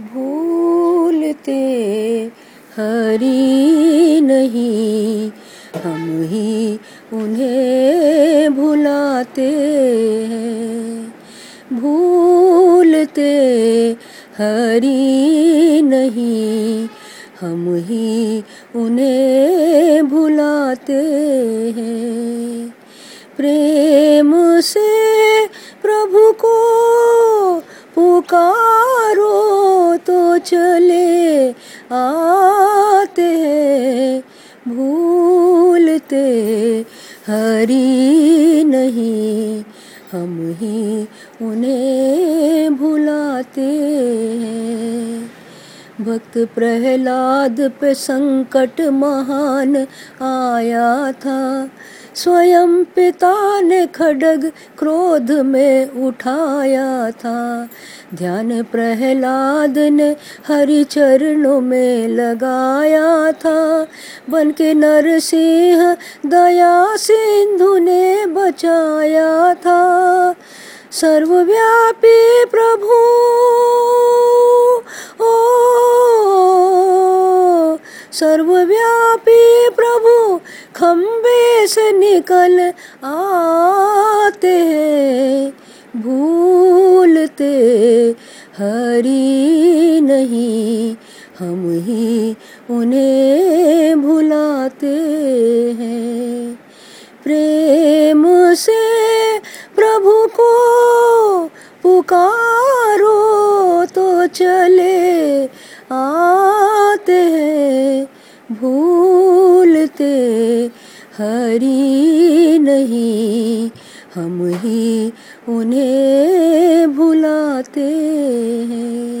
भूलते हरी नहीं, हम ही उन्हें भुलाते हैं। भूलते हरी नहीं, हम ही उन्हें भुलाते हैं। प्रेम से प्रभु को पुकारो तो चले आते भूलते हरी नहीं। हम ही उन्हें भुलाते भक्त प्रहलाद पे संकट महान आया था। स्वयं पिता ने खडग क्रोध में उठाया था। ध्यान प्रहलाद ने हरि चरणों में लगाया था। बन के नरसिंह दया सिंधु ने बचाया था। सर्वव्यापी प्रभु, ओ, सर्वव्यापी प्रभु खम्बे से निकल आते हैं। भूलते हरी नहीं, हम ही उन्हें भुलाते हैं। प्रेम से प्रभु को पुकारो तो चले आते हैं। भूलते हरी नहीं हम ही उन्हें भुलाते हैं।